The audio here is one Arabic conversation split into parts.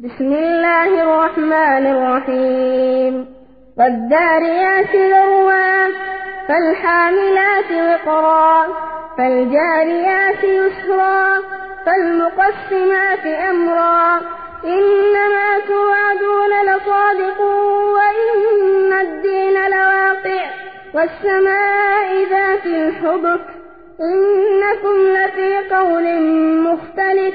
بسم الله الرحمن الرحيم والذاريات ذروا فالحاملات وقرا فالجاريات يسرا فالمقسمات أمرا إنما توعدون لصادق وإن الدين لواقع والسماء ذات الحبك إنكم لفي قول مختلف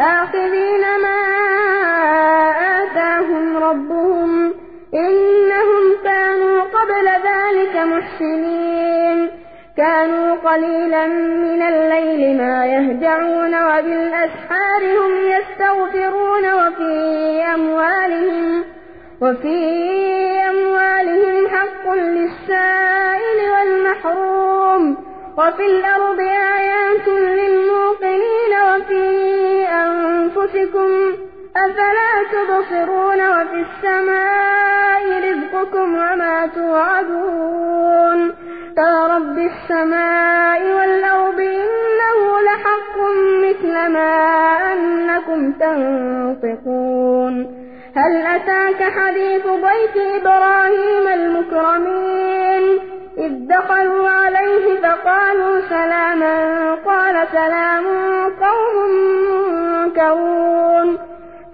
آخذين ما آتاهم ربهم إنهم كانوا قبل ذلك محسنين. كانوا قليلا من الليل ما يهجعون وبالأسحار هم يستغفرون وفي أموالهم وفي أموالهم حق للسائل والمحروم. وفي الأرض آيات للموقنين وفي أنفسكم أفلا تبصرون وفي السماء رزقكم وما توعدون؟ رب السماء والأرض إنه لحق مثل ما أنكم تنطقون. هل أتاك حديث ضيف إبراهيم المكرمين؟ إذ دخلوا عليه فقالوا سلاما قال سلام قوم منكرون.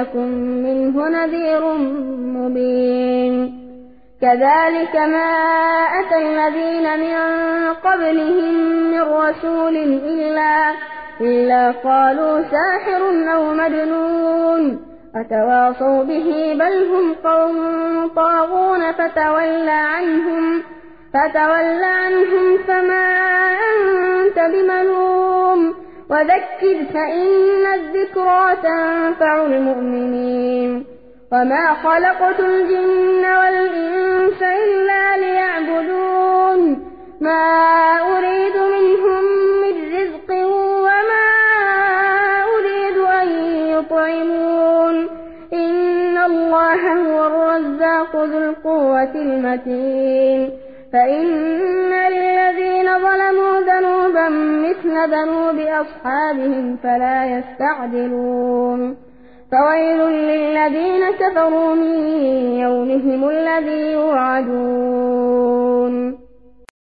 لكم منه نذير مبين. كذلك ما أتى الذين من قبلهم من رسول إلا إلا قالوا ساحر أو مجنون. أتواصوا به بل هم قوم طاغون فتولى عنهم فتول عنهم فما أنت بملوم وذكر فإن الذكرى تنفع المؤمنين وما خلقت الجن والإنس إلا ليعبدون ما أريد منهم من رزق وما أريد أن يطعمون إن الله هو الرزاق ذو القوة المتين فإن للذين ظلموا ذنوبا مثل ذنوب أصحابهم فلا يستعجلون. فويل للذين كفروا من يومهم الذي يوعدون.